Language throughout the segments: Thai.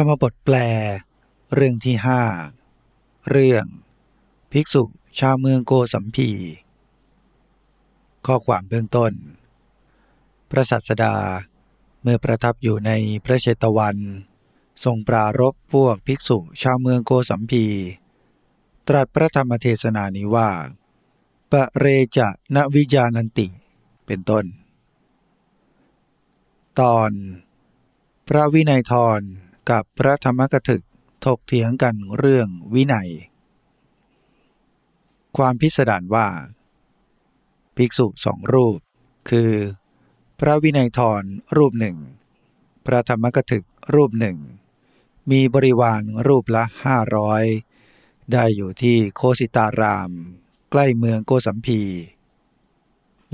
รรมบทแปล เรื่องที่ห้าเรื่อง ภิกษุชาวเมืองโกสัมพี ข้อความเบื้องต้น พระสัสดาเมื่อประทับอยู่ในพระเชตวัน ทรงปรารบพวกภิกษุชาวเมืองโกสัมพี ตรัสพระธรรมเทศนานี้ว่า ปะเรจะนวิจานันติ เป็นต้น ตอน พระวินัยทร กับพระธรรมกถึกถกเถียงกันเรื่องวินัย ความพิสดารว่า ภิกษุสองรูป คือ พระวินัยทรรูปหนึ่ง พระธรรมกถึกรูปหนึ่ง มีบริวารรูปละห้าร้อยได้อยู่ที่โคสิตาราม ใกล้เมืองโกสัมพี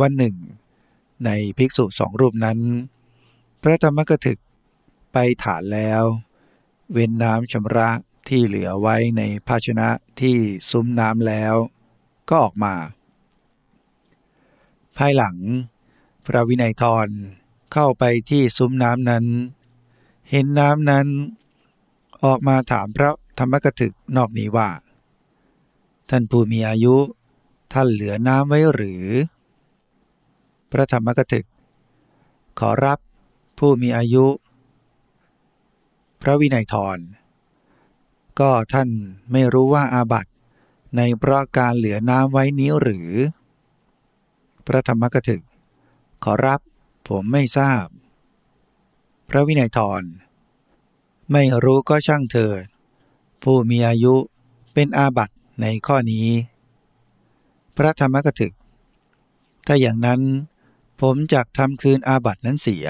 วันหนึ่ง ในภิกษุสองรูปนั้น พระธรรมกถึกไปฐานแล้ว เว้นน้ำชำระที่เหลือไว้ในภาชนะที่ซุ้มน้ำแล้ว ก็ออกมา ภายหลัง พระวินัยทรเข้าไปที่ซุ้มน้ำนั้น เห็นน้ำนั้น ออกมาถามพระธรรมกถึกนอกนี้ว่า ท่านผู้มีอายุ ท่านเหลือน้ำไว้หรือ พระธรรมกถึก ขอรับผู้มีอายุ ระวินัยทร ก็ท่านไม่รู้ว่าอาบัตในเพราะการเหลือน้ำไว้นี้หรือ พระธรรมกถึก ขอรับผมไม่ทราบ พระวินัยทร ไม่รู้ก็ช่างเถิด ผู้มีอายุเป็นอาบัตในข้อนี้ พระธรรมกถึก ถ้าอย่างนั้นผมจะทำคืนอาบัตนั้นเสีย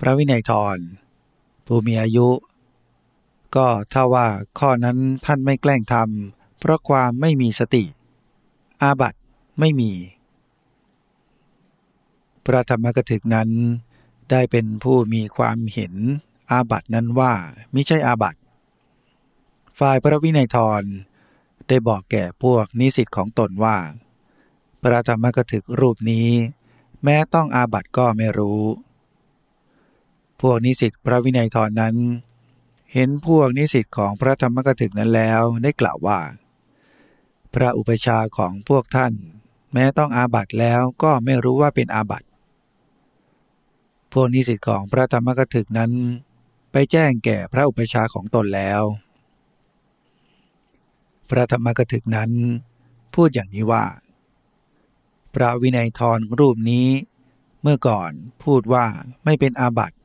พระวินัยทร ผู้มีอายุ ก็ถ้าว่าข้อนั้นท่านไม่แกล้งทำเพราะความไม่มีสติ อาบัตไม่มี พระธรรมกถึกนั้น ได้เป็นผู้มีความเห็นอาบัตนั้นว่าม่ใช่อาบัตฝ่ายพระวินัยทรได้บอกแก่พวกนิสิตของตนว่า พระธรรมกถึกรูปนี้ แม้ต้องอาบัตก็ไม่รู้ วกนิสิตพระวินัยทรนนั้น เห็นพวกนิสิตของพระธรรมกถึกนั้นแล้วได้กล่าวว่า พระอุปชาของพวกท่าน แม้ต้องอาบัตแล้วก็ไม่รู้ว่าเป็นอาบัตพวกนิสิตของพระธรรมกถึกนั้น ไปแจ้งแก่พระอุปชาของตนแล้ว พระธรรมกถึกนั้น พูดอย่างนี้ว่า พระวินัยทรรูปนี้เมื่อก่อนพูดว่าไม่เป็นอาบัติ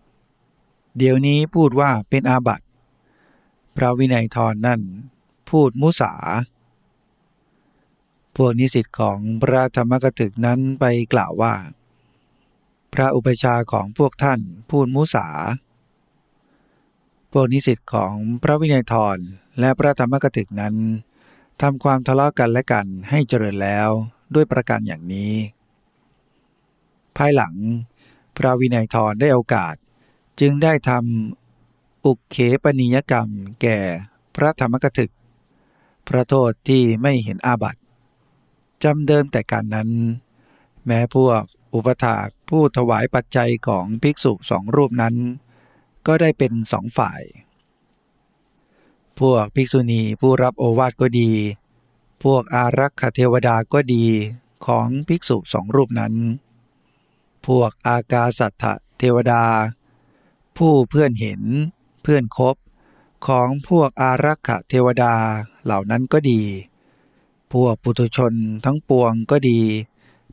เดี๋ยวนี้พูดว่าเป็นอาบัติ พระวินัยทรนนั่น พูดมุสา พวกนิสิตของพระธรรมกถึกนั้นไปกล่าวว่า พระอุปชาของพวกท่านพูดมุสา พวกนิสิตของพระวินัยทรและพระธรรมกถึกนั้นทำความทะเลาะกันและกันให้เจริญแล้วด้วยประการอย่างนี้ ภายหลังพระวินัยทรได้โอกาส จึงได้ทำอุกเขปนิยกรรมแก่พระธรรมกถึก พระโทษที่ไม่เห็นอาบัติจำเดิมแต่การนั้น แม้พวกอุปถากผู้ถวายปัจจัยของภิกษุสองรูปนั้น ก็ได้เป็นสองฝ่าย พวกภิกษุณีผู้รับโอวาทก็ดี พวกอารักขเทวดาก็ดีของภิกษุสองรูปนั้น พวกอากาสัตถเทวดา ผู้เพื่อนเห็น เพื่อนคบ ของพวกอารักขเทวดาเหล่านั้นก็ดี พวกปุถุชนทั้งปวงก็ดี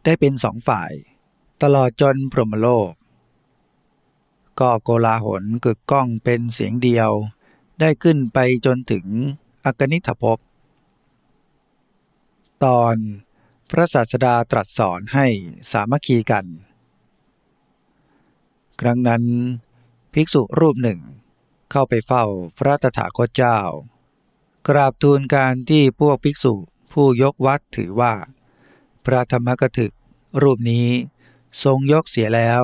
ได้เป็นสองฝ่าย ตลอดจนพรหมโลก ก็โกลาหลกึกก้องเป็นเสียงเดียว ได้ขึ้นไปจนถึงอกนิทภพ ตอนพระศาสดาตรัสสอนให้สามัคคีกัน ครั้งนั้น ภิกษุรูปหนึ่ง เข้าไปเฝ้าพระตถาคตเจ้า กราบทูลการที่พวกภิกษุผู้ยกวัดถือว่า พระธรรมกถึกรูปนี้ทรงยกเสียแล้ว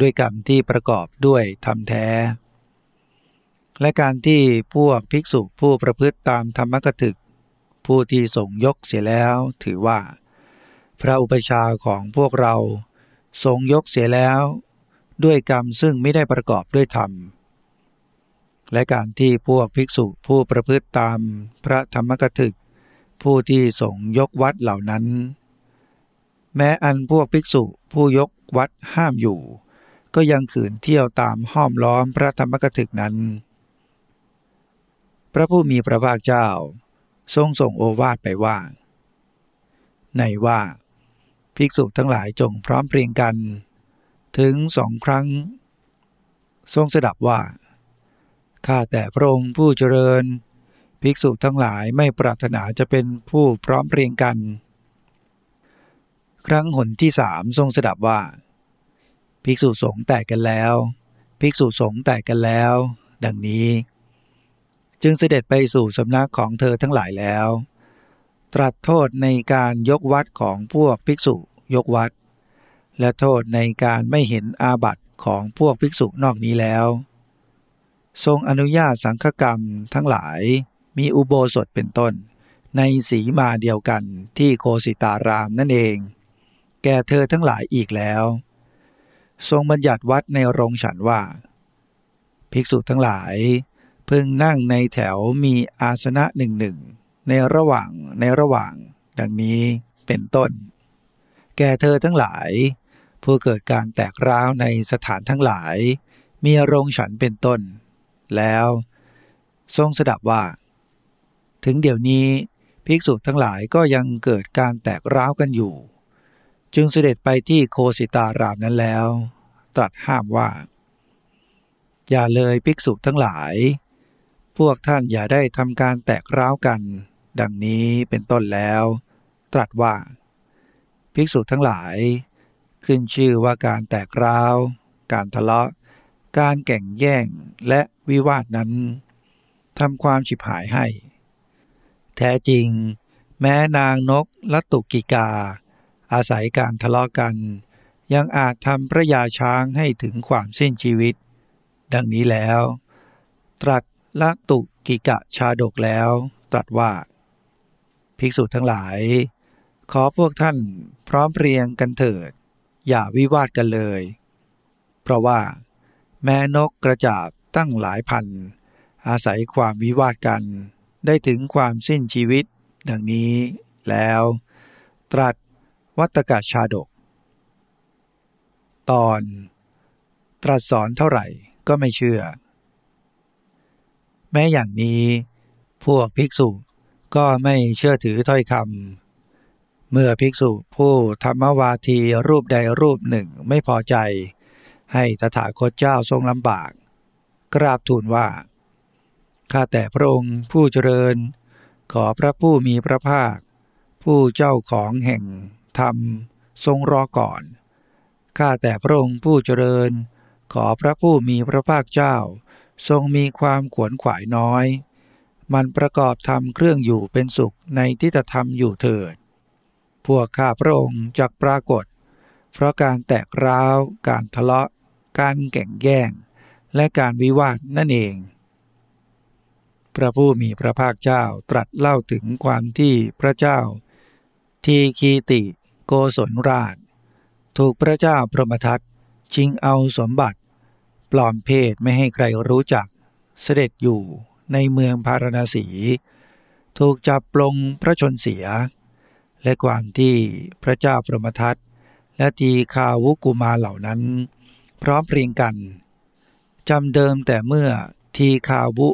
ด้วยกรรมที่ประกอบด้วยธรรมแท้ และการที่พวกภิกษุผู้ประพฤติตามธรรมกถึก ผู้ที่ทรงยกเสียแล้วถือว่า พระอุปชาของพวกเราทรงยกเสียแล้ว ด้วยกรรมซึ่งไม่ได้ประกอบด้วยธรรม และการที่พวกภิกษุผู้ประพฤติตามพระธรรมกถึก ผู้ที่สงยกวัดเหล่านั้น แม้อันพวกภิกษุผู้ยกวัดห้ามอยู่ ก็ยังขืนเที่ยวตามห้อมล้อมพระธรรมกถึกนั้น พระผู้มีพระภาคเจ้า ทรงส่งโอวาทไปว่า ในว่า ภิกษุทั้งหลายจงพร้อมเพรียงกัน ถึงสองครั้ง ทรงสดับว่า ข้าแต่พระองค์ผู้เจริญ ภิกษุทั้งหลายไม่ปรารถนาจะเป็นผู้พร้อมเพรียงกัน ครั้งหนที่สามทรงสดับว่า ภิกษุสงฆ์แตกกันแล้ว ภิกษุสงฆ์แตกกันแล้ว ดังนี้ จึงเสด็จไปสู่สำนักของเธอทั้งหลายแล้ว ตรัสโทษในการยกวัดของพวกภิกษุยกวัด และโทษในการไม่เห็นอาบัติของพวกภิกษุนอกนี้แล้ว ทรงอนุญาตสังฆกรรมทั้งหลายมีอุโบสถเป็นต้น ในสีมาเดียวกันที่โคสิตารามนั่นเอง แก่เธอทั้งหลายอีกแล้ว ทรงบัญญัติวัดในโรงฉันว่า ภิกษุทั้งหลาย พึงนั่งในแถวมีอาสนะหนึ่งหนึ่งในระหว่างในระหว่างดังนี้เป็นต้น แก่เธอทั้งหลาย ผู้เกิดการแตกร้าวในสถานทั้งหลาย มีโรงฉันเป็นต้น แล้ว ทรงสดับว่า ถึงเดี๋ยวนี้ภิกษุทั้งหลายก็ยังเกิดการแตกร้าวกันอยู่ จึงเสด็จไปที่โคสิตารามนั้นแล้ว ตรัสห้ามว่า อย่าเลยภิกษุทั้งหลาย พวกท่านอย่าได้ทำการแตกร้าวกัน ดังนี้เป็นต้นแล้ว ตรัสว่า ภิกษุทั้งหลาย ขึ้นชื่อว่าการแตกร้าว การทะเลาะ การแก่งแย่งและวิวาทนั้นทำความฉิบหายให้ แท้จริง แม้นางนกลัตุกิกา อาศัยการทะเลาะกัน ยังอาจทำพระยาช้างให้ถึงความสิ้นชีวิต ดังนี้แล้ว ตรัสละตุกิกะชาดกแล้วตรัสว่า ภิกษุทั้งหลาย ขอพวกท่านพร้อมเพรียงกันเถิด อย่าวิวาทกันเลย เพราะว่า แม้นกกระจาบตั้งหลายพัน อาศัยความวิวาทกัน ได้ถึงความสิ้นชีวิต ดังนี้แล้ว ตรัสวัตกะชาดก ตอน ตรัสสอนเท่าไหร่ก็ไม่เชื่อ แม้อย่างนี้ พวกภิกษุก็ไม่เชื่อถือถ้อยคำ เมื่อภิกษุผู้ธรรมวาทีรูปใดรูปหนึ่งไม่พอใจ ให้ตถาคตเจ้าทรงลำบาก กราบทูลว่า ข้าแต่พระองค์ผู้เจริญ ขอพระผู้มีพระภาค ผู้เจ้าของแห่งธรรมทรงรอก่อน ข้าแต่พระองค์ผู้เจริญ ขอพระผู้มีพระภาคเจ้า ทรงมีความขวนขวายน้อย มันประกอบทำเครื่องอยู่เป็นสุขในทิฏฐธรรมอยู่เถิด พวกข้าพระองค์จักปรากฏ เพราะการแตกร้าว การทะเลาะ การแก่งแย่ง และการวิวาทนั่นเอง พระผู้มีพระภาคเจ้าตรัสเล่าถึงความที่พระเจ้า ทีคีติโกศลราช ถูกพระเจ้าพรหมทัตชิงเอาสมบัติ ปลอมเพศไม่ให้ใครรู้จัก เสด็จอยู่ในเมืองพาราณสี ถูกจับปลงพระชนเสีย และความที่พระเจ้าพรหมทัตและทีคาวุกุมาเหล่านั้น พร้อมเพรียงกันจำเดิมแต่เมื่อทีคาวุ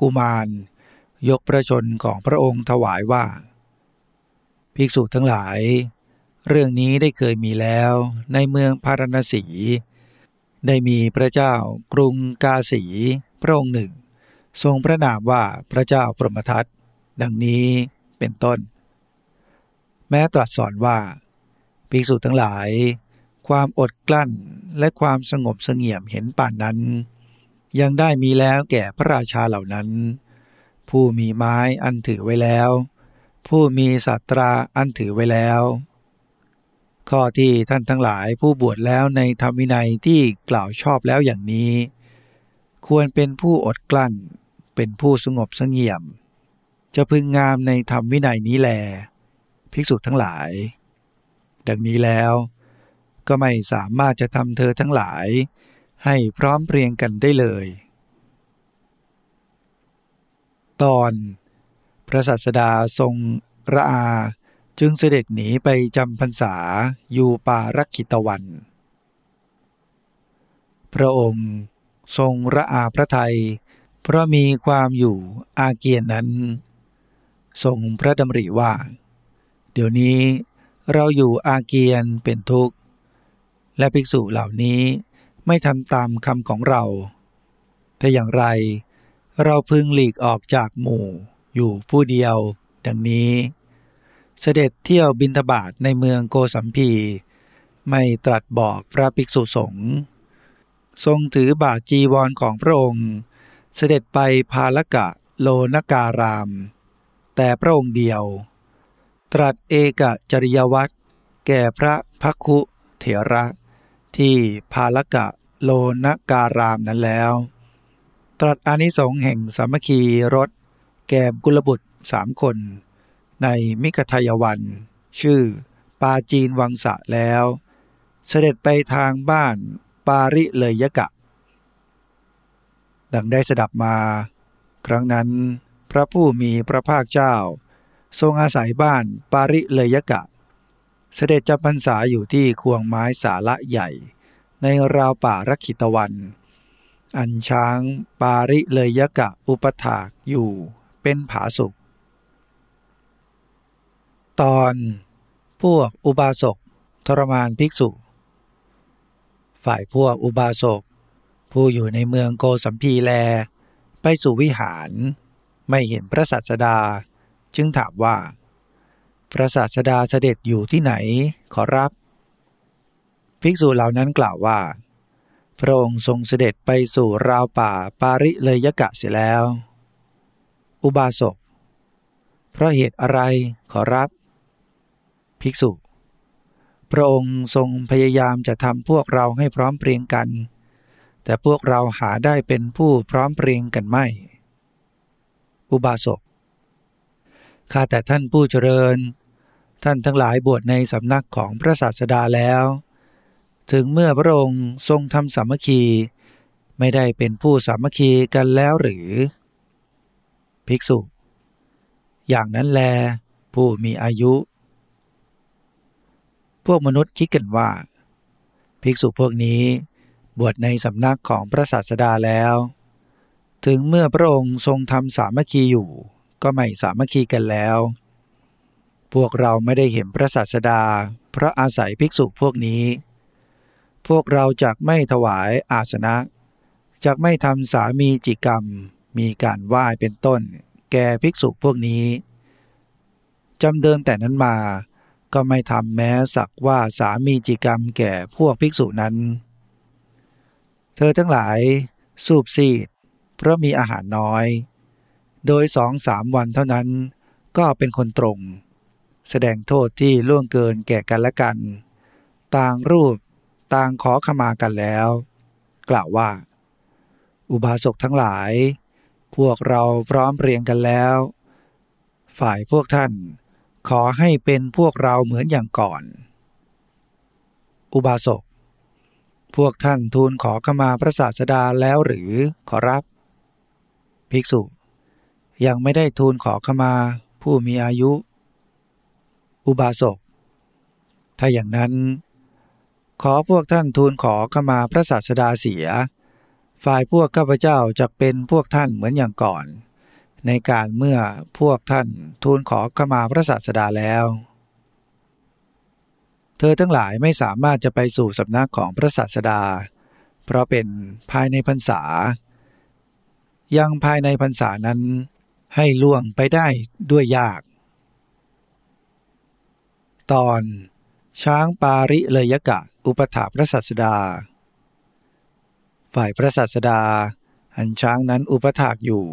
กุมาร ยกประชนของพระองค์ถวายว่า ภิกษุทั้งหลาย เรื่องนี้ได้เคยมีแล้วในเมืองพารณสี ได้มีพระเจ้ากรุงกาสีพระองค์หนึ่ง ทรงพระนามว่าพระเจ้าพรหมทัตดังนี้เป็นต้น แม้ตรัสสอนว่าภิกษุทั้งหลาย ความอดกลั้นและความสงบเสงี่ยมเห็นป่านนั้น ยังได้มีแล้วแก่พระราชาเหล่านั้น ผู้มีไม้อันถือไว้แล้ว ผู้มีสัตราอันถือไว้แล้ว ข้อที่ท่านทั้งหลายผู้บวชแล้วในธรรมวินัยที่กล่าวชอบแล้วอย่างนี้ ควรเป็นผู้อดกลั้นเป็นผู้สงบเสงี่ยม จะพึงงามในธรรมวินัยนี้แล ภิกษุทั้งหลาย ดังนี้แล้วก็ไม่สามารถจะทำเธอทั้งหลาย ให้พร้อมเพรียงกันได้เลย ตอนพระศาสดาทรงระอาจึงเสด็จหนีไปจำพรรษาอยู่ป่ารักขิตวัน พระองค์ทรงระอาพระไทย เพราะมีความอยู่อาเกียนนั้น ทรงพระดำริว่า เดี๋ยวนี้เราอยู่อาเกียนเป็นทุกข์ และภิกษุเหล่านี้ไม่ทำตามคำของเราแต่อย่างไร เราพึงหลีกออกจากหมู่อยู่ผู้เดียว ดังนี้ เสด็จเที่ยวบินทบาทในเมืองโกสัมพี ไม่ตรัสบอกพระภิกษุสงฆ์ทรงถือบาทจีวรของพระองค์ เสด็จไปพาลกะโลนการาม แต่พระองค์เดียว ตรัสเอกจริยวัตรแก่พระพักคุเถระ ที่พาลกะโลนการามนั้นแล้ว ตรัสอานิสงส์แห่งสามัคคีรถ แก่กุลบุตรสามคน ในมิกทายวัน ชื่อปาจีนวังสะแล้ว เสด็จไปทางบ้านปาริเลยยกะ ดังได้สดับมา ครั้งนั้นพระผู้มีพระภาคเจ้า ทรงอาศัยบ้านปาริเลยกะ เสด็จจำพรรษาอยู่ที่ควงไม้สาละใหญ่ ในราวป่ารักขิตวัน อันช้างปาริเลยยกะอุปถากอยู่เป็นผาสุกตอนพวกอุบาสกทรมานภิกษุ ฝ่ายพวกอุบาสก ผู้อยู่ในเมืองโกสัมพีแล ไปสู่วิหารไม่เห็นพระสัสดา จึงถามว่า พระสัสดาเสด็จอยู่ที่ไหนขอรับ ภิกษุเหล่านั้นกล่าวว่า พระองค์ทรงเสด็จไปสู่ราวป่าปาริเลยยกะเสียแล้ว อุบาสกเพราะเหตุอะไรขอรับ ภิกษุ พระองค์ทรงพยายามจะทำพวกเราให้พร้อมเพรียงกัน แต่พวกเราหาได้เป็นผู้พร้อมเพรียงกันไม่ อุบาสก ข้าแต่ท่านผู้เจริญ ท่านทั้งหลายบวชในสำนักของพระศาสดาแล้ว ถึงเมื่อพระองค์ทรงทำสามัคคี ไม่ได้เป็นผู้สามัคคีกันแล้วหรือ ภิกษุ อย่างนั้นแล ผู้มีอายุ พวกมนุษย์คิดกันว่า ภิกษุพวกนี้บวชในสำนักของพระศาสดาแล้ว ถึงเมื่อพระองค์ทรงทำสามัคคีอยู่ ก็ไม่สามัคคีกันแล้ว พวกเราไม่ได้เห็นพระศาสดา เพราะอาศัยภิกษุพวกนี้ พวกเราจะไม่ถวายอาสนะจะไม่ทำสามีจิกรรม มีการไหว้เป็นต้น แก่ภิกษุพวกนี้จำเดิมแต่นั้นมาก็ไม่ทำแม้สักว่าสามีจิกรรมแก่พวกภิกษุนั้น เธอทั้งหลายสูบซีดเพราะมีอาหารน้อย โดยสองสามวันเท่านั้นก็เป็นคนตรง แสดงโทษที่ล่วงเกินแก่กันและกัน ต่างรูปต่างขอขมากันแล้ว กล่าวว่า อุบาสกทั้งหลาย พวกเราพร้อมเรียงกันแล้ว ฝ่ายพวกท่านขอให้เป็นพวกเราเหมือนอย่างก่อน อุบาสก พวกท่านทูลขอขมาพระศาสดาแล้วหรือขอรับ ภิกษุ ยังไม่ได้ทูลขอขมาผู้มีอายุ อุบาสก ถ้าอย่างนั้น ขอพวกท่านทูลขอขมาพระศาสดาเสีย ฝ่ายพวกข้าพเจ้าจะเป็นพวกท่านเหมือนอย่างก่อน ในการเมื่อพวกท่านทูลขอขมาพระศาสดาแล้ว เธอทั้งหลายไม่สามารถจะไปสู่สำนักของพระศาสดา เพราะเป็นภายในพรรษา ยังภายในพรรษานั้น ให้ล่วงไปได้ด้วยยาก ตอน ช้างปาริเลยกะ อุปถาพระสัสดา ฝ่ายพระสัสดา อันช้างนั้นอุปถากอยู่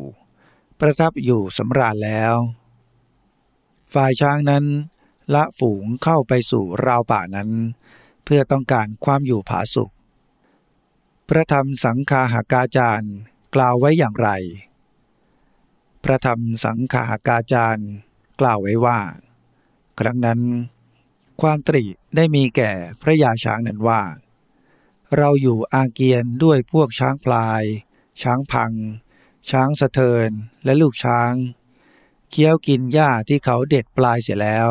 ประทับอยู่สำราญแล้ว ฝ่ายช้างนั้น ละฝูงเข้าไปสู่ราวป่านั้น เพื่อต้องการความอยู่ผาสุข พระธรรมสังคาหากาจารย์กล่าวไว้อย่างไร พระธรรมสังคาหากาจารย์ กล่าวไว้ว่า ครั้งนั้น ความตรีได้มีแก่พระยาช้างนั้นว่า เราอยู่อาเกียนด้วยพวกช้างพลาย ช้างพัง ช้างสะเทินและลูกช้าง เคี้ยวกินหญ้าที่เขาเด็ดปลายเสียแล้ว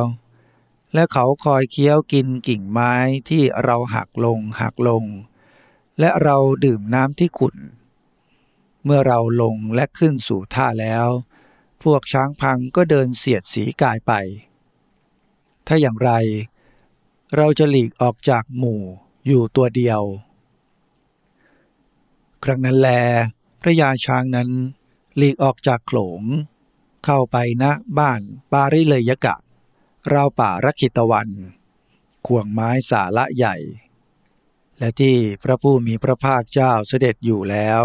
และเขาคอยเคี้ยวกินกิ่งไม้ที่เราหักลงหักลง และเราดื่มน้ำที่ขุ่น เมื่อเราลงและขึ้นสู่ท่าแล้ว พวกช้างพังก็เดินเสียดสีกายไป ถ้าอย่างไร เราจะหลีกออกจากหมู่อยู่ตัวเดียว ครั้งนั้นแล พระยาช้างนั้นหลีกออกจากโขลง เข้าไปณบ้านปาริเลยกะ ราวป่ารักขิตวัน ข่วงไม้สาละใหญ่ และที่พระผู้มีพระภาคเจ้าเสด็จอยู่แล้ว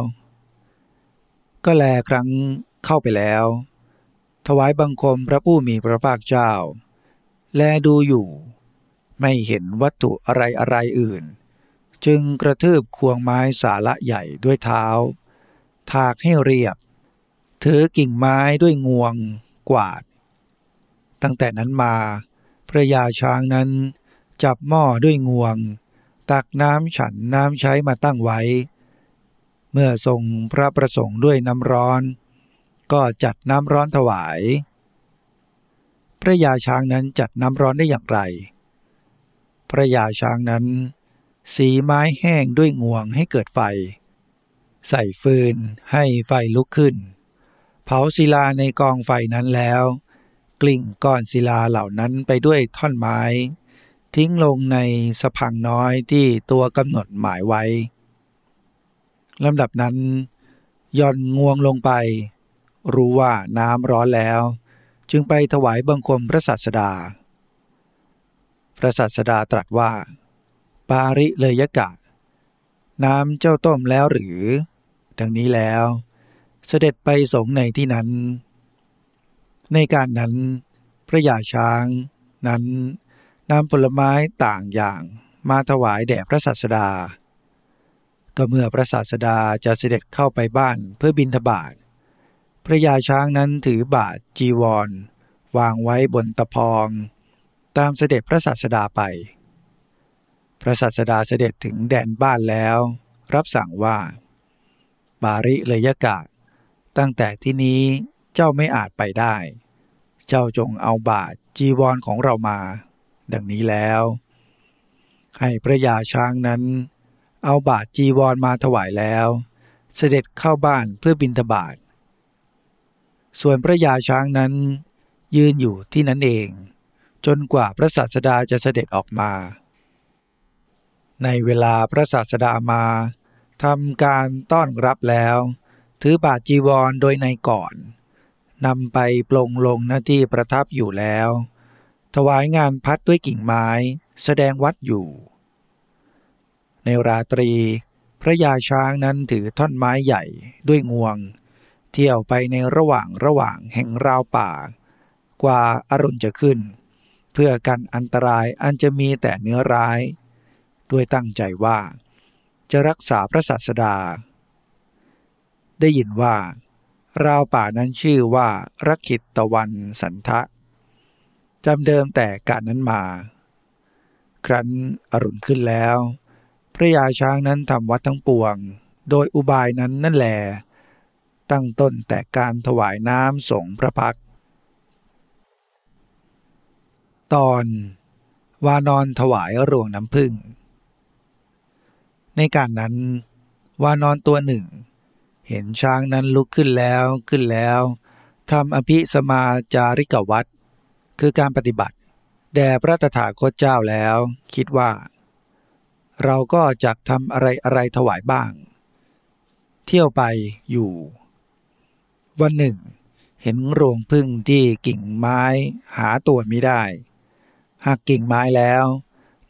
ก็แลครั้งเข้าไปแล้ว ถวายบังคมพระผู้มีพระภาคเจ้า แลดูอยู่ ไม่เห็นวัตถุอะไรอะไรอื่น จึงกระทืบควงไม้สาละใหญ่ด้วยเท้า ถากให้เรียบ ถือกิ่งไม้ด้วยงวงกวาด ตั้งแต่นั้นมาพระยาช้างนั้นจับหม้อด้วยงวง ตักน้ำฉันน้ำใช้มาตั้งไว้ เมื่อทรงพระประสงค์ด้วยน้ำร้อน ก็จัดน้ำร้อนถวาย พระยาช้างนั้นจัดน้ำร้อนได้อย่างไร พระยาช้างนั้น สีไม้แห้งด้วยงวงให้เกิดไฟ ใส่ฟืนให้ไฟลุกขึ้น เผาศิลาในกองไฟนั้นแล้ว กลิ่งก้อนศิลาเหล่านั้นไปด้วยท่อนไม้ ทิ้งลงในสะพังน้อยที่ตัวกำหนดหมายไว้ ลำดับนั้นย่อนงวงลงไป รู้ว่าน้ำร้อนแล้ว จึงไปถวายบังคมพระศาสดา พระศาสดาตรัสว่า ปาริเลยกะ น้ำเจ้าต้มแล้วหรือ ดังนี้แล้ว เสด็จไปสงในที่นั้น ในการนั้น พระยาช้างนั้นนำผลไม้ต่างอย่างมาถวายแด่พระศาสดา ก็เมื่อพระศาสดาจะเสด็จเข้าไปบ้านเพื่อบินทบาทพระยาช้างนั้นถือบาทจีวร วางไว้บนตะพอง ตามเสด็จพระศาสดาไป พระศาสดาเสด็จถึงแดนบ้านแล้ว รับสั่งว่า บาริเลยกะ ตั้งแต่ที่นี้เจ้าไม่อาจไปได้ เจ้าจงเอาบาทจีวรของเรามา ดังนี้แล้ว ให้พระยาช้างนั้น เอาบาทจีวรมาถวายแล้ว เสด็จเข้าบ้านเพื่อบินทบาท ส่วนพระยาช้างนั้น ยืนอยู่ที่นั้นเอง จนกว่าพระศาสดาจะเสด็จออกมา ในเวลาพระศาสดามาทำการต้อนรับแล้ว ถือบาทจีวรโดยในก่อนนำไปปลงลงหน้าที่ประทับอยู่แล้ว ถวายงานพัดด้วยกิ่งไม้ แสดงวัดอยู่ ในราตรี พระยาช้างนั้นถือท่อนไม้ใหญ่ด้วยงวง เที่ยวไปในระหว่างระหว่างแห่งราวป่า กว่าอารุณจะขึ้น เพื่อกันอันตรายอันจะมีแต่เนื้อร้าย ด้วยตั้งใจว่า จะรักษาพระศาสดา ได้ยินว่า ราวป่านั้นชื่อว่ารักขิตตะวันสันทะจำเดิมแต่การนั้นมา ครั้นอรุณขึ้นแล้ว พระยาช้างนั้นทำวัดทั้งปวง โดยอุบายนั้นนั่นแหลตั้งต้นแต่การถวายน้ำสงพระพัก ตอนวานอนถวายรวงน้ำพึ่ง ในการนั้น วานอนตัวหนึ่ง เห็นช้างนั้นลุกขึ้นแล้วขึ้นแล้วทำอภิสมาจาริกวัตคือการปฏิบัติ แด่พระตถาคตเจ้าแล้ว คิดว่า เราก็จะทำอะไรอะไรถวายบ้าง เที่ยวไปอยู่ วันหนึ่ง เห็นโรงพึ่งที่กิ่งไม้หาตัวไม่ได้หักกิ่งไม้แล้ว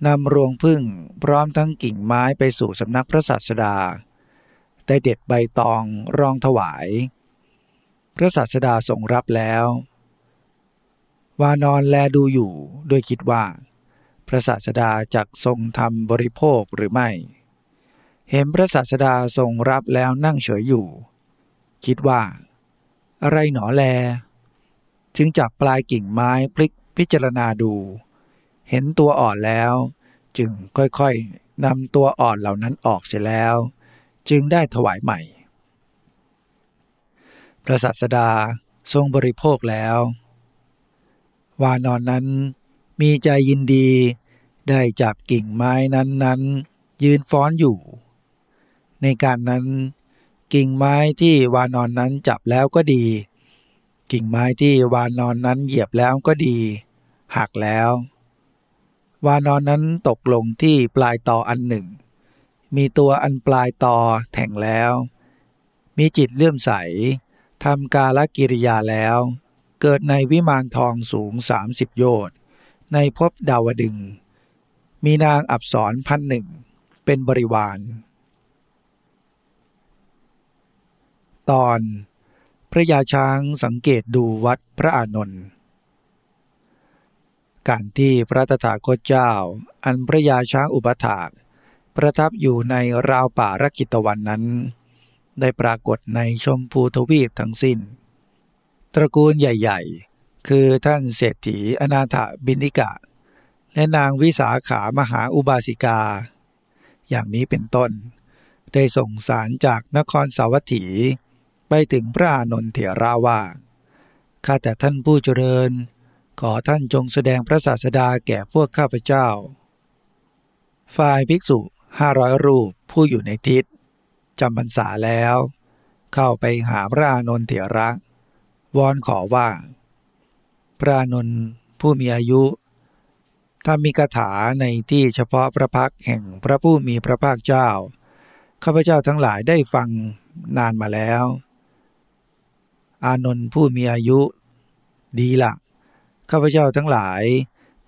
นำรวงพึ่งพร้อมทั้งกิ่งไม้ไปสู่สำนักพระศาสดา ได้เด็ดใบตองรองถวาย พระศาสดาทรงรับแล้ว วานอนแลดูอยู่โดยคิดว่า พระศาสดาจักทรงทำบริโภคหรือไม่ เห็นพระศาสดาทรงรับแล้วนั่งเฉยอยู่ คิดว่า อะไรหนอแล จึงจับปลายกิ่งไม้พลิกพิจารณาดู เห็นตัวอ่อนแล้ว จึงค่อยๆนำตัวอ่อนเหล่านั้นออกเสียแล้ว จึงได้ถวายใหม่ พระศาสดาทรงบริโภคแล้ว วานอนนั้น มีใจยินดี ได้จับกิ่งไม้นั้นๆ ยืนฟ้อนอยู่ ในการนั้น กิ่งไม้ที่วานอนนั้นจับแล้วก็ดี กิ่งไม้ที่วานอนนั้นเหยียบแล้วก็ดี หักแล้ว วานอนนั้นตกลงที่ปลายตออันหนึ่ง มีตัวอันปลายตอแถ่งแล้ว มีจิตเลื่อมใสทำกาลกิริยาแล้ว เกิดในวิมานทองสูงสามสิบโยชน์ ในภพดาวดึง มีนางอับสรพันหนึ่งเป็นบริวาร ตอนพระยาช้างสังเกตดูวัดพระอานนท์การที่พระตถาคตเจ้า อันพระยาช้างอุปถาก ประทับอยู่ในราวป่ารกิตวันนั้น ได้ปรากฏในชมพูทวีปทั้งสิ้น ตระกูลใหญ่ ๆ คือท่านเศรษฐีอนาถบินิกะ และนางวิสาขามหาอุบาสิกา อย่างนี้เป็นต้น ได้ส่งสารจากนครสาวัตถี ไปถึงพระอานนทเถราว่าข้าแต่ท่านผู้เจริญ ขอท่านจงแสดงพระศาสดาแก่พวกข้าพเจ้า ฝ่ายภิกษุห้าร้อยรูปผู้อยู่ในทิศจำพรรษาแล้ว เข้าไปหาพระอานนทเถระ วอนขอว่า พระอนนผู้มีอายุถ้ามีคาถาในที่เฉพาะพระพักแห่งพระผู้มีพระภาคเจ้าข้าพเจ้าทั้งหลายได้ฟังนานมาแล้ว อานนท์ผู้มีอายุดีละข้าพเจ้าทั้งหลาย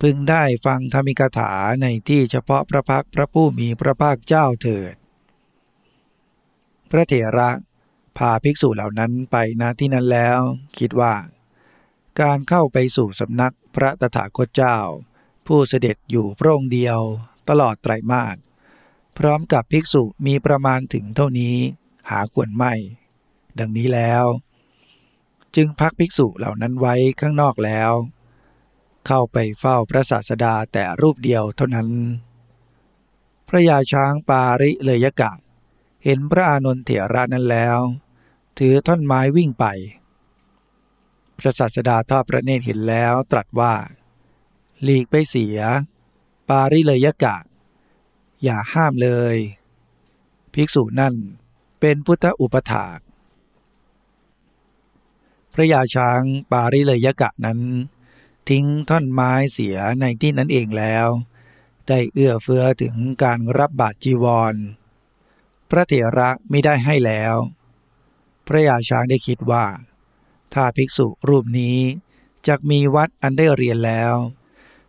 พึงได้ฟังธรรมิกถาในที่เฉพาะพระพักพระผู้มีพระภาคเจ้าเถิด พระเถระพาภิกษุเหล่านั้นไปณที่นั้นแล้ว คิดว่า การเข้าไปสู่สำนักพระตถาคตเจ้า ผู้เสด็จอยู่พระองค์เดียวตลอดไตรมาสพร้อมกับภิกษุมีประมาณถึงเท่านี้หาควรไม่ ดังนี้แล้ว จึงพักภิกษุเหล่านั้นไว้ข้างนอกแล้ว เข้าไปเฝ้าพระศาสดาแต่รูปเดียวเท่านั้น พระยาช้างปาริเลยกะ เห็นพระอานนทเถระนั้นแล้ว ถือท่อนไม้วิ่งไป พระศาสดาทอดพระเนตรเห็นแล้วตรัสว่า หลีกไปเสีย ปาริเลยกะ อย่าห้ามเลย ภิกษุนั่นเป็นพุทธอุปถาก พระยาช้างปาริเลยกะนั้น ทิ้งท่อนไม้เสียในที่นั้นเองแล้ว ได้เอื้อเฟื้อถึงการรับบาตรจีวร พระเถระไม่ได้ให้แล้ว พระยาช้างได้คิดว่า ถ้าภิกษุรูปนี้จักมีวัดอันได้เรียนแล้ว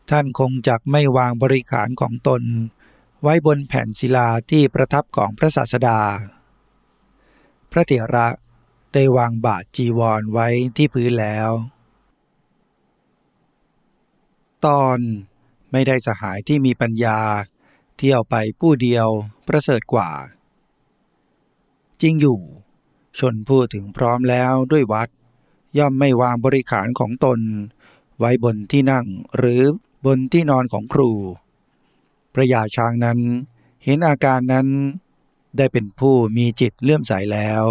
ท่านคงจักไม่วางบริขารของตน ไว้บนแผ่นศิลาที่ประทับของพระศาสดา พระเถระได้วางบาทจีวรไว้ที่พื้นแล้ว ตอนไม่ได้สหายที่มีปัญญา เที่ยวไปผู้เดียวประเสริฐกว่า จริงอยู่ ชนพูดถึงพร้อมแล้วด้วยวัด ย่อมไม่วางบริขารของตน ไว้บนที่นั่งหรือบนที่นอนของครู พระยาช้างนั้น เห็นอาการนั้น ได้เป็นผู้มีจิตเลื่อมใสแล้ว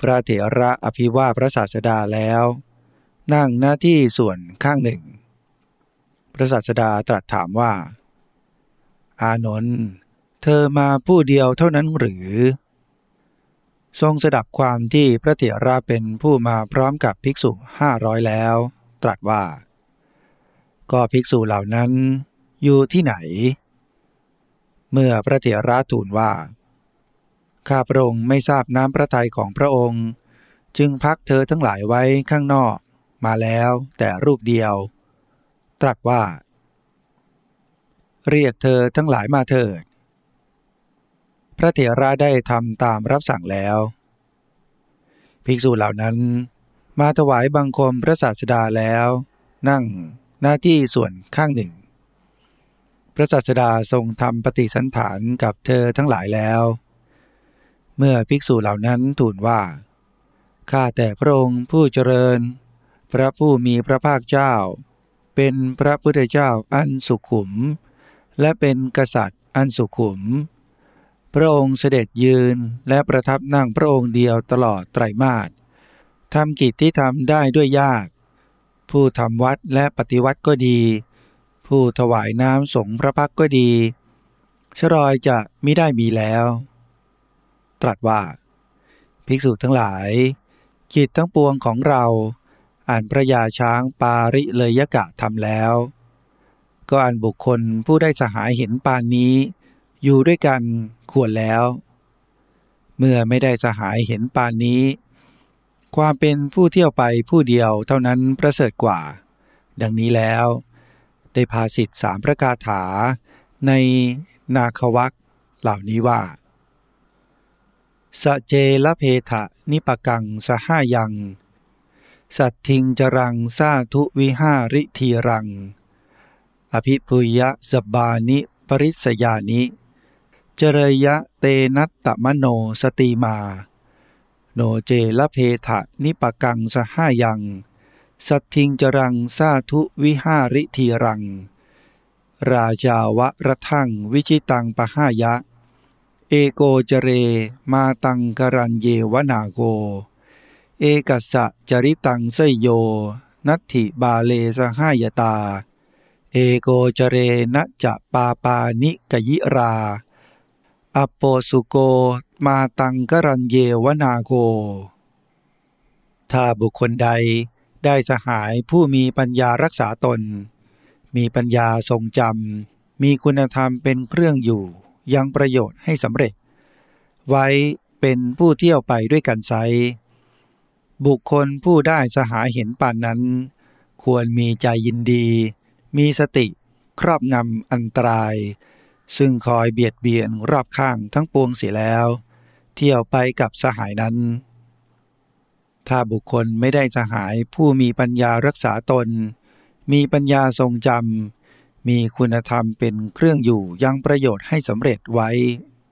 พระเถระอภิวาพระศาสดาแล้ว นั่งหน้าที่ส่วนข้างหนึ่ง พระศาสดาตรัสถามว่า อานนท์เธอมาผู้เดียวเท่านั้นหรือ ทรงสดับความที่พระเถระเป็นผู้มาพร้อมกับภิกษุห้าร้อยแล้ว ตรัสว่า ก็ภิกษุเหล่านั้นอยู่ที่ไหน เมื่อพระเถระทูลว่า ข้าพระองค์ไม่ทราบน้ำพระทัยของพระองค์ จึงพักเธอทั้งหลายไว้ข้างนอกมาแล้วแต่รูปเดียว ตรัสว่า เรียกเธอทั้งหลายมาเถิด พระเถระได้ทำตามรับสั่งแล้ว ภิกษุเหล่านั้น มาถวายบังคมพระศาสดาแล้ว นั่งหน้าที่ส่วนข้างหนึ่ง พระศาสดาทรงทำปฏิสันฐานกับเธอทั้งหลายแล้ว เมื่อภิกษุเหล่านั้นทูลว่าข้าแต่พระองค์ผู้เจริญ พระผู้มีพระภาคเจ้า เป็นพระพุทธเจ้าอันสุขุม และเป็นกษัตริย์อันสุขุม พระองค์เสด็จยืนและประทับนั่งพระองค์เดียวตลอดไตรมาสทำกิจที่ทำได้ด้วยยาก ผู้ทำวัดและปฏิวัติก็ดี ผู้ถวายน้ำสงพระพักก็ดี ชรอยจะไมิได้มีแล้ว ตรัสว่า ภิกษุทั้งหลาย กิจทั้งปวงของเราอ่านพระยาช้างปาริเลยยกะทำแล้ว ก็อ่านบุคคลผู้ได้สหายเห็นปานนี้ อยู่ด้วยกันควรแล้ว เมื่อไม่ได้สหายเห็นปานนี้ ความเป็นผู้เที่ยวไปผู้เดียวเท่านั้นประเสริฐกว่า ดังนี้แล้ว ได้พาสิทธิสามประกาถาในนาควักเหล่านี้ว่า สเจละเพทะนิปกังสหายัง สัตทิงจรังสาทุวิหาริทีรัง อภิพุยะสบานิปริสยานิ จรยะเตนัตตมโนสติมา โนเจละเพทะนิปกังสหายัง สัตทิงจรังสาทุวิหาริทีรัง ราชาวะระทั่งวิชิตังปะหายะ เอโกจเรมาตังกรันเยวนาโก เอกัสสะจริตังไสโย นัตถิบาเลสหายตา เอโกจเรนะจะปาปานิกยิรา อปโปสุโก มาตังกรันเยวนาโก ถ้าบุคคลใดได้สหายผู้มีปัญญารักษาตน มีปัญญาทรงจำ มีคุณธรรมเป็นเครื่องอยู่ ยังประโยชน์ให้สำเร็จ ไว้เป็นผู้เที่ยวไปด้วยกันไซบุคคลผู้ได้สหายเห็นป่านนั้น ควรมีใจยินดี มีสติครอบงำอันตราย ซึ่งคอยเบียดเบียนรอบข้างทั้งปวงเสียแล้ว เที่ยวไปกับสหายนั้น ถ้าบุคคลไม่ได้สหายผู้มีปัญญารักษาตน มีปัญญาทรงจำมีคุณธรรมเป็นเครื่องอยู่ยังประโยชน์ให้สำเร็จไว้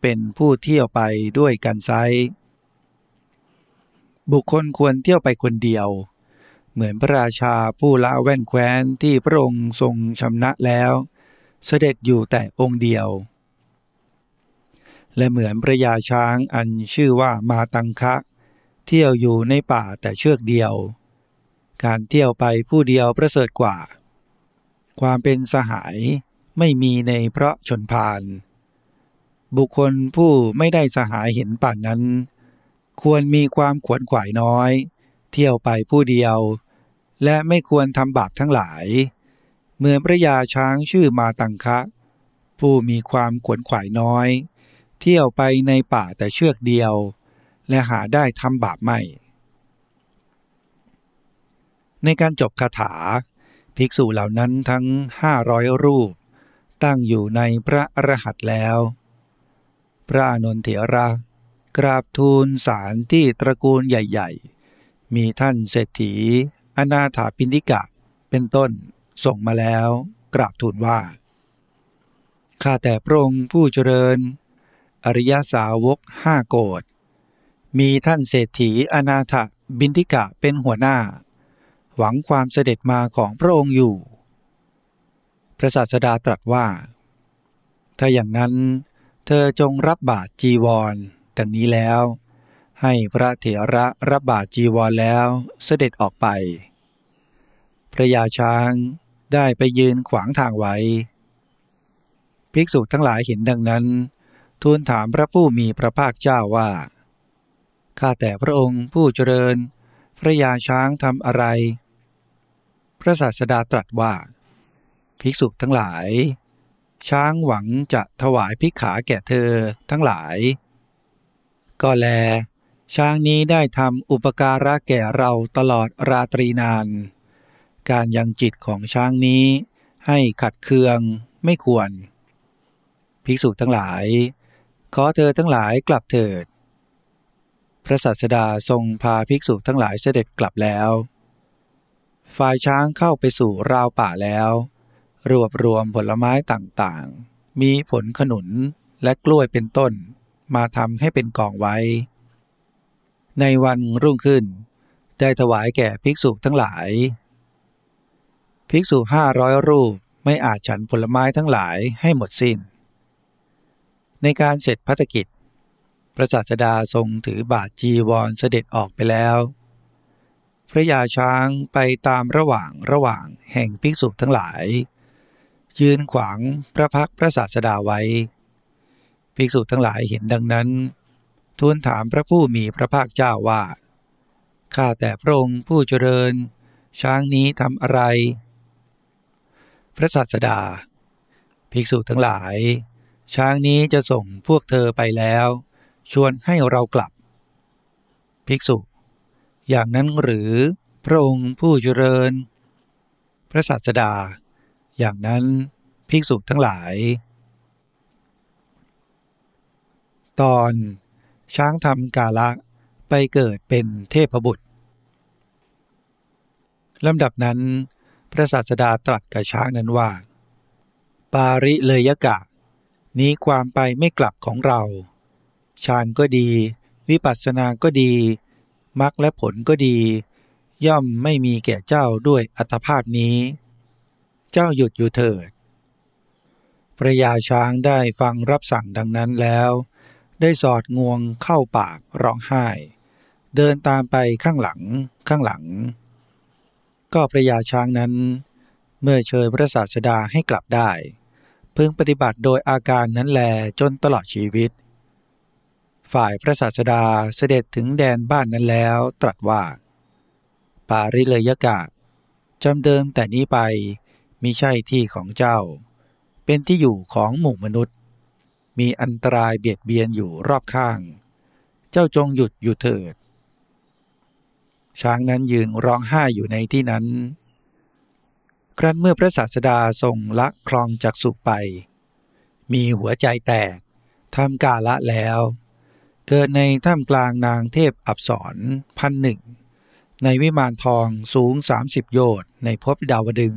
เป็นผู้เที่ยวไปด้วยกันไซบุคคลควรเที่ยวไปคนเดียว เหมือนพระราชาผู้ละแว่นแคว้นที่พระองค์ทรงชำนะแล้ว เสด็จอยู่แต่องค์เดียว และเหมือนพระยาช้างอันชื่อว่ามาตังคะ เที่ยวอยู่ในป่าแต่เชือกเดียว การเที่ยวไปผู้เดียวประเสริฐกว่า ความเป็นสหายไม่มีในเพราะชนพาน บุคคลผู้ไม่ได้สหายเห็นป่านนั้น ควรมีความขวนขวายน้อย เที่ยวไปผู้เดียว และไม่ควรทำบาปทั้งหลาย เหมือนพระยาช้างชื่อมาตังคะ ผู้มีความขวนขวายน้อย เที่ยวไปในป่าแต่เชือกเดียว และหาได้ทำบาปไม่ ในการจบคาถา ภิกษุเหล่านั้นทั้งห้าร้อยรูป ตั้งอยู่ในพระอรหันต์แล้ว พระอนนทเถระ กราบทูลสารที่ตระกูลใหญ่ ๆ มีท่านเศรษฐี อนาถาปินิกะเป็นต้น ส่งมาแล้วกราบทูลว่า ข้าแต่พระองค์ผู้เจริญ อริยสาวกห้าโกดมีท่านเศรษฐีอนาถบินทิกะเป็นหัวหน้า หวังความเสด็จมาของพระองค์อยู่ พระศาสดาตรัสว่า ถ้าอย่างนั้นเธอจงรับบาตรจีวรดังนี้แล้ว ให้พระเถระรับบาตรจีวรแล้วเสด็จออกไป พระยาช้าง ได้ไปยืนขวางทางไว้ ภิกษุทั้งหลายเห็นดังนั้น ทูลถามพระผู้มีพระภาคเจ้าว่า ข้าแต่พระองค์ผู้เจริญ พระยาช้างทำอะไร พระศาสดาตรัสว่า ภิกษุทั้งหลาย ช้างหวังจะถวายพิกขาแก่เธอทั้งหลาย ก็แล ช้างนี้ได้ทำอุปการะแก่เราตลอดราตรีนาน การยังจิตของช้างนี้ ให้ขัดเคืองไม่ควร ภิกษุทั้งหลาย ขอเธอทั้งหลายกลับเถิด พระศาสดาทรงพาภิกษุทั้งหลายเสด็จกลับแล้ว ฝ่ายช้างเข้าไปสู่ราวป่าแล้ว รวบรวมผลไม้ต่างๆ มีผลขนุนและกล้วยเป็นต้นมาทำให้เป็นกองไว้ ในวันรุ่งขึ้น ได้ถวายแก่ภิกษุทั้งหลาย ภิกษุห้าร้อยรูปไม่อาจฉันผลไม้ทั้งหลายให้หมดสิน้น ในการเสร็จพัฒกิจ พระศาสดาทรงถือบาทจีวรเสด็จออกไปแล้ว พระยาช้างไปตามระหว่างระหว่างแห่งภิกษุทั้งหลาย ยืนขวางพระพักพระศาสดาไว้ ภิกษุทั้งหลายเห็นดังนั้นทูลถามพระผู้มีพระภาคเจ้าว่า ข้าแต่พระองค์ผู้เจริญ ช้างนี้ทำอะไร พระศาสดา ภิกษุทั้งหลาย ช้างนี้จะส่งพวกเธอไปแล้ว ชวนให้เรากลับ ภิกษุ อย่างนั้นหรือพระองค์ผู้เจริญ พระศาสดา อย่างนั้นภิกษุทั้งหลาย ตอนช้างทำกาละไปเกิดเป็นเทพบุตรลำดับนั้น พระศาสดาตรัสกับช้างนั้นว่า ปาริเลยกะ นี้ความไปไม่กลับของเรา ฌานก็ดี วิปัสสนาก็ดีมรรคและผลก็ดี ย่อมไม่มีแก่เจ้าด้วยอัตภาพนี้ เจ้าหยุดอยู่เถิดพระยาช้างได้ฟังรับสั่งดังนั้นแล้ว ได้สอดงวงเข้าปากร้องไห้ เดินตามไปข้างหลังข้างหลัง ก็พระยาช้างนั้น เมื่อเชิญพระศาสดาให้กลับได้ พึงปฏิบัติโดยอาการนั้นแลจนตลอดชีวิต ฝ่ายพระศาสดาเสด็จถึงแดนบ้านนั้นแล้วตรัสว่า ปาริเลยกะจำเดิมแต่นี้ไปมิใช่ที่ของเจ้า เป็นที่อยู่ของหมู่มนุษย์ มีอันตรายเบียดเบียนอยู่รอบข้าง เจ้าจงหยุดอยู่เถิด ช้างนั้นยืนร้องไห้อยู่ในที่นั้น ครั้นเมื่อพระศาสดาทรงละคลองจากสุไป มีหัวใจแตกทำกาละแล้ว เกิดในท่ามกลางนางเทพอับสรพันหนึ่ง ในวิมานทองสูงสามสิบโยชน์ในภพดาวดึง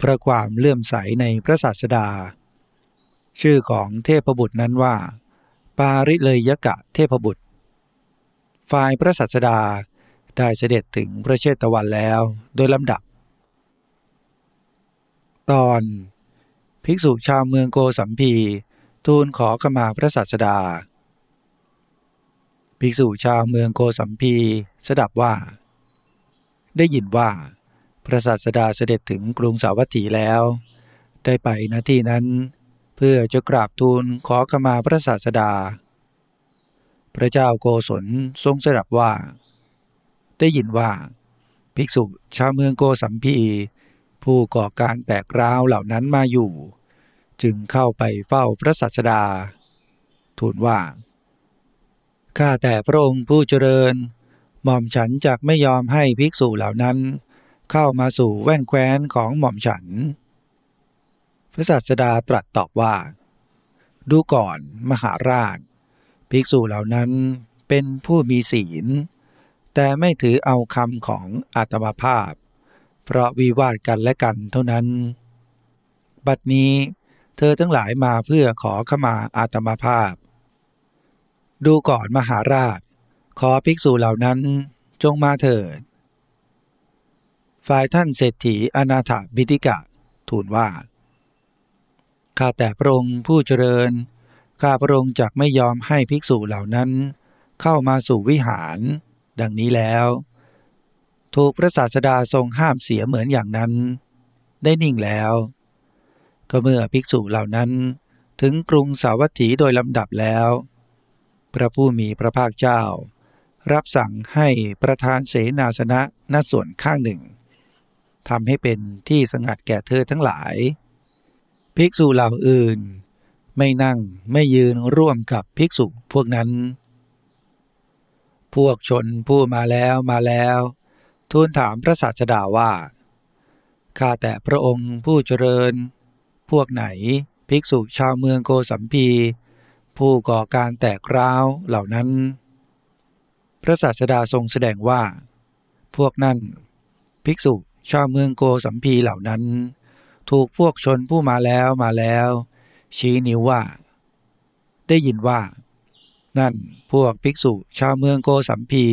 พระความเลื่อมใสในพระศาสดา ชื่อของเทพบุตรนั้นว่า ปาริเลยยกะเทพบุตร ฝ่ายพระสัสดา ได้เสด็จถึงพระเชตวันแล้วโดยลำดับ ตอนภิกษุชาวเมืองโกสัมพีทูลขอขมาพระสัสดา ภิกษุชาวเมืองโกสัมพีสดับว่า ได้ยินว่า พระสัสดาเสด็จถึงกรุงสาวัตถีแล้ว ได้ไปณที่นั้น เพื่อจะกราบทูลขอขมาพระศาสดา พระเจ้าโกศลทรงสดับว่า ได้ยินว่า ภิกษุชาวเมืองโกสัมพีผู้ก่อการแตกร้าวเหล่านั้นมาอยู่ จึงเข้าไปเฝ้าพระศาสดา ทูลว่า ข้าแต่พระองค์ผู้เจริญ หม่อมฉันจะไม่ยอมให้ภิกษุเหล่านั้น เข้ามาสู่แว่นแคว้นของหม่อมฉัน พระศาสดาตรัสตอบว่า ดูก่อนมหาราช ภิกษุเหล่านั้นเป็นผู้มีศีล แต่ไม่ถือเอาคำของอาตมาภาพ เพราะวิวาทกันและกันเท่านั้น บัดนี้เธอทั้งหลายมาเพื่อขอขมาอาตมาภาพ ดูก่อนมหาราช ขอภิกษุเหล่านั้นจงมาเถิด ฝ่ายท่านเศรษฐีอนาถบิติกะ ทูลว่า ข้าแต่พระองค์ผู้เจริญ ข้าพระองค์จักไม่ยอมให้ภิกษุเหล่านั้น เข้ามาสู่วิหาร ดังนี้แล้ว ถูกพระศาสดาทรงห้ามเสียเหมือนอย่างนั้น ได้นิ่งแล้ว ก็เมื่อภิกษุเหล่านั้นถึงกรุงสาวัตถีโดยลำดับแล้ว พระผู้มีพระภาคเจ้า รับสั่งให้ประธานเสนาสนะณส่วนข้างหนึ่งทำให้เป็นที่สงัดแก่เธอทั้งหลาย ภิกษุเหล่าอื่น ไม่นั่งไม่ยืนร่วมกับภิกษุพวกนั้น พวกชนผู้มาแล้วมาแล้ว ทูลถามพระศาสดาว่า ข้าแต่พระองค์ผู้เจริญ พวกไหนภิกษุชาวเมืองโกสัมพี ผู้ก่อการแตกร้าวเหล่านั้น พระศาสดาทรงแสดงว่า พวกนั้น ภิกษุชาวเมืองโกสัมพีเหล่านั้น ถูกพวกชนผู้มาแล้วมาแล้ว ชี้นิ้วว่า ได้ยินว่า นั่นพวกภิกษุชาวเมืองโกสัมพี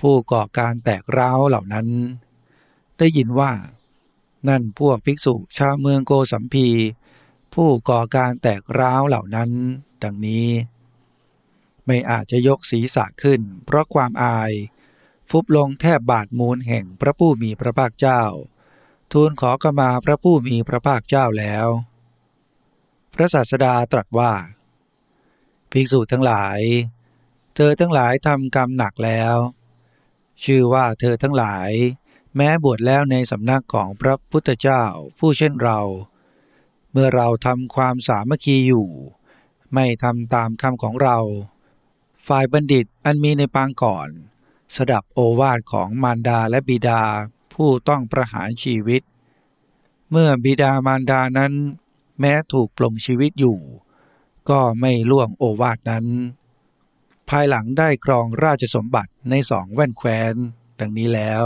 ผู้ก่อการแตกร้าวเหล่านั้น ได้ยินว่า นั่นพวกภิกษุชาวเมืองโกสัมพี ผู้ก่อการแตกร้าวเหล่านั้น ดังนี้ ไม่อาจจะยกศีรษะขึ้น เพราะความอาย ฟุบลงแทบบาทมูลแห่งพระผู้มีพระภาคเจ้า ทูลขอกมาพระผู้มีพระภาคเจ้าแล้ว พระศาสดาตรัสว่า ภิกษุทั้งหลาย เธอทั้งหลายทำกรรมหนักแล้ว ชื่อว่าเธอทั้งหลาย แม้บวชแล้วในสำนักของพระพุทธเจ้าผู้เช่นเรา เมื่อเราทำความสามัคคีอยู่ ไม่ทำตามคำของเรา ฝ่ายบัณฑิตอันมีในปางก่อน สดับโอวาทของมารดาและบิดาผู้ต้องประหารชีวิต เมื่อบิดามารดานั้น แม้ถูกปลงชีวิตอยู่ ก็ไม่ล่วงโอวาทนั้น ภายหลังได้ครองราชสมบัติในสองแว่นแคว้น ดังนี้แล้ว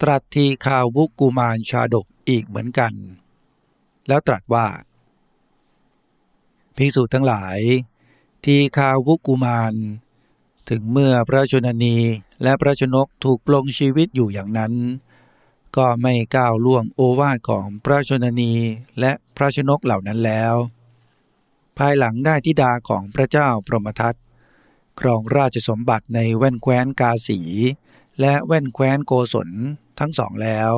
ตรัสทีข่าววุกุมารชาดกอีกเหมือนกัน แล้วตรัสว่าภิกษุทั้งหลาย ทีคาวุกุมาร ถึงเมื่อพระชนนีและพระชนกถูกปลงชีวิตอยู่อย่างนั้น ก็ไม่ก้าวล่วงโอวาทของพระชนนีและพระชนกเหล่านั้นแล้ว ภายหลังได้ทิดาของพระเจ้าพรหมทัตครองราชสมบัติในแว่นแคว้นกาสี และแว่นแคว้นโกศลทั้งสองแล้ว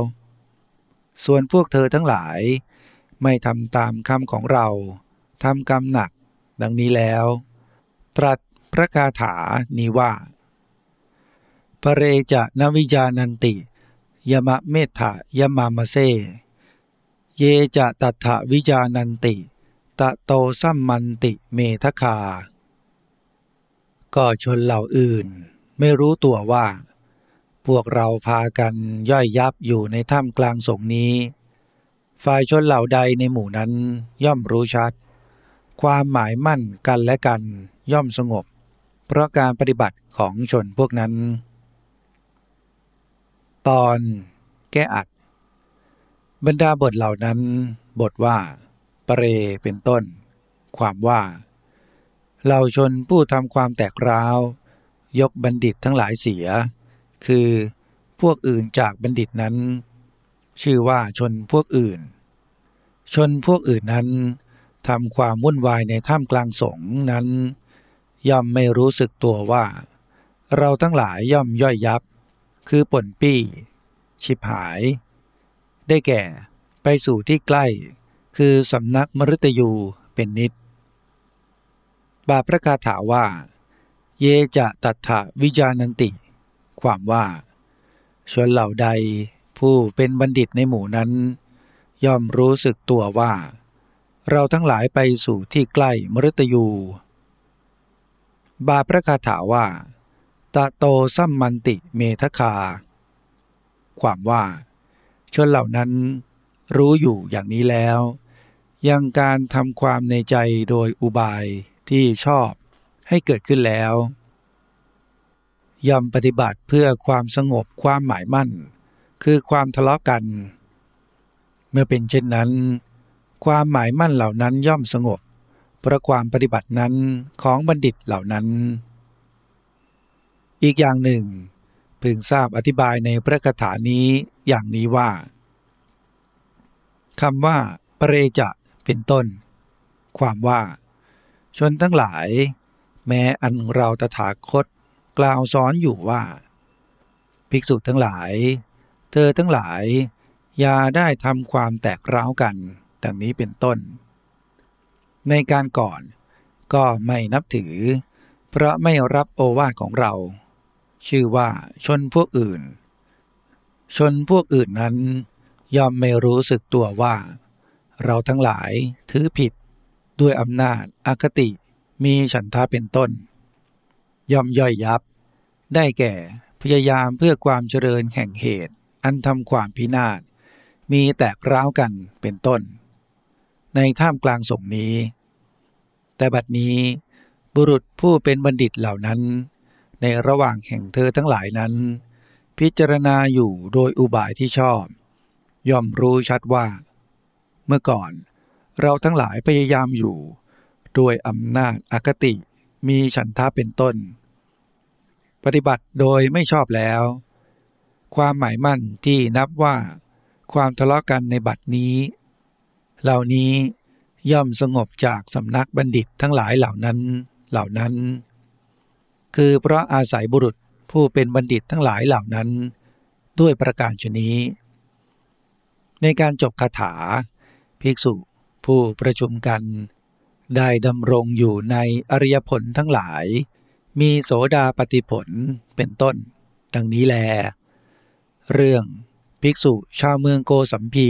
ส่วนพวกเธอทั้งหลาย ไม่ทำตามคำของเราทำกรรมหนัก ดังนี้แล้ว ตรัสพระคาถานี้ว่าปเรจะนวิจานันติ ยมะเมธะยมามเซ เยจะตัถะวิจานันติ ตะโตสัมมันติเมทคา ก็ชนเหล่าอื่นไม่รู้ตัวว่า พวกเราพากันย่อยยับอยู่ในถ้ำกลางสงนี้ ฝ่ายชนเหล่าใดในหมู่นั้นย่อมรู้ชัด ความหมายมั่นกันและกันย่อมสงบ เพราะการปฏิบัติของชนพวกนั้น ตอนแก้อัด บรรดาบทเหล่านั้นบทว่า ปเรเป็นต้น ความว่าเราชนผู้ทำความแตกร้าว ยกบัณฑิตทั้งหลายเสีย คือพวกอื่นจากบัณฑิตนั้น ชื่อว่าชนพวกอื่น ชนพวกอื่นนั้นทำความวุ่นวายในถ้ำกลางสงนั้น ย่อมไม่รู้สึกตัวว่า เราทั้งหลายย่อมย่อยยับ คือป่นปี้ ชิบหาย ได้แก่ไปสู่ที่ใกล้ คือสำนักมฤตยูเป็นนิด บาประกาถาว่า เยจะตัถะวิจานันติ ความว่า ชนเหล่าใดผู้เป็นบัณฑิตในหมู่นั้น ย่อมรู้สึกตัวว่า เราทั้งหลายไปสู่ที่ใกล้มฤตยู บาประคาถาว่า ตะโตสัมมันติเมทคา ความว่า ชนเหล่านั้นรู้อยู่อย่างนี้แล้ว ยังการทำความในใจโดยอุบายที่ชอบให้เกิดขึ้นแล้วย่อมปฏิบัติเพื่อความสงบความหมายมั่น คือความทะเลาะกัน เมื่อเป็นเช่นนั้น ความหมายมั่นเหล่านั้นย่อมสงบเพราะความปฏิบัตินั้นของบัณฑิตเหล่านั้น อีกอย่างหนึ่ง พึงทราบอธิบายในพระคาถานี้อย่างนี้ว่าคำว่าเปรจะ เป็นต้น ความว่า ชนทั้งหลาย แม้อันเราตถาคตกล่าวสอนอยู่ว่า ภิกษุทั้งหลาย เธอทั้งหลาย อย่าได้ทำความแตกร้าวกันดังนี้เป็นต้น ในการก่อนก็ไม่นับถือ เพราะไม่รับโอวาทของเรา ชื่อว่าชนพวกอื่น ชนพวกอื่นนั้นย่อมไม่รู้สึกตัวว่า เราทั้งหลายถือผิดด้วยอำนาจอคติมีฉันทาเป็นต้น ย่อมย่อยยับ ได้แก่พยายามเพื่อความเจริญแห่งเหตุ อันทำความพินาศมีแตกร้าวกันเป็นต้น ในท่ามกลางสงนี้ แต่บัดนี้บุรุษผู้เป็นบัณฑิตเหล่านั้น ในระหว่างแห่งเธอทั้งหลายนั้น พิจารณาอยู่โดยอุบายที่ชอบ ย่อมรู้ชัดว่า เมื่อก่อน เราทั้งหลายพยายามอยู่ ด้วยอำนาจอคติมีฉันทาเป็นต้น ปฏิบัติโดยไม่ชอบแล้ว ความหมายมั่นที่นับว่า ความทะเลาะกันในบัดนี้ เหล่านี้ย่อมสงบจากสำนักบัณฑิตทั้งหลายเหล่านั้นเหล่านั้น คือเพราะอาศัยบุรุษผู้เป็นบัณฑิตทั้งหลายเหล่านั้น ด้วยประการชนี้ ในการจบคาถา ภิกษุผู้ประชุมกัน ได้ดำรงอยู่ในอริยผลทั้งหลาย มีโสดาปฏิผลเป็นต้น ดังนี้แล เรื่องภิกษุชาวเมืองโกสัมพี